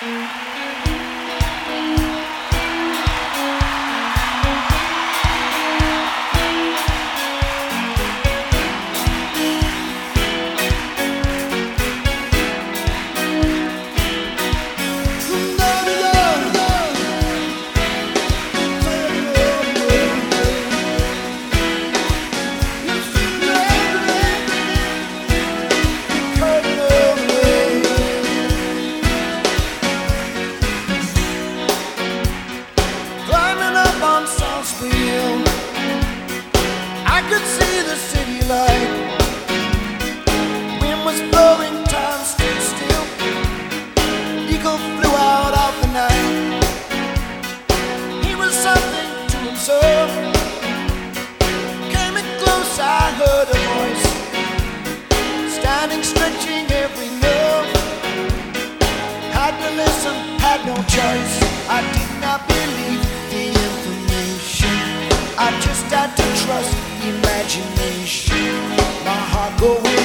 Climbing Eagle flew out of the night. He was something to himself. Came in close, I heard a voice. Standing, stretching every nerve. Had to listen, had no choice. I did not believe the information. I just had to trust imagination. My heart going.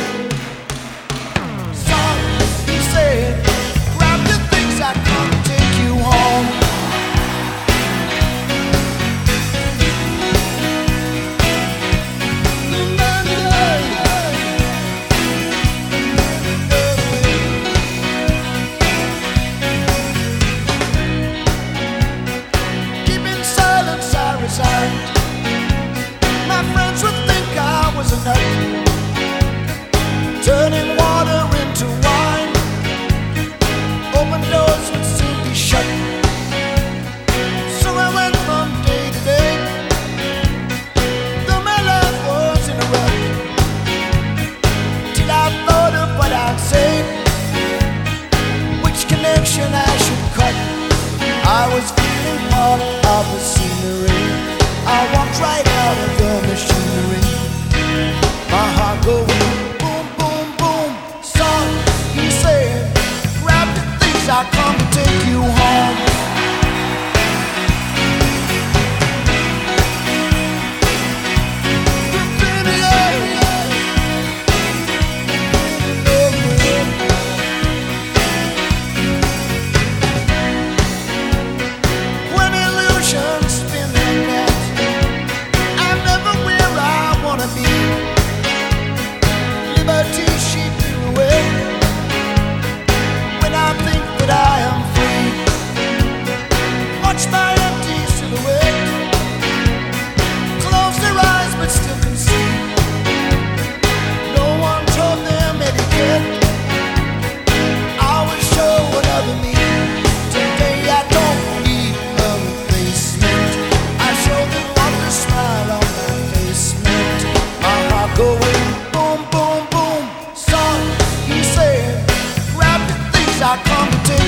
Of the scenery. I walked right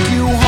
you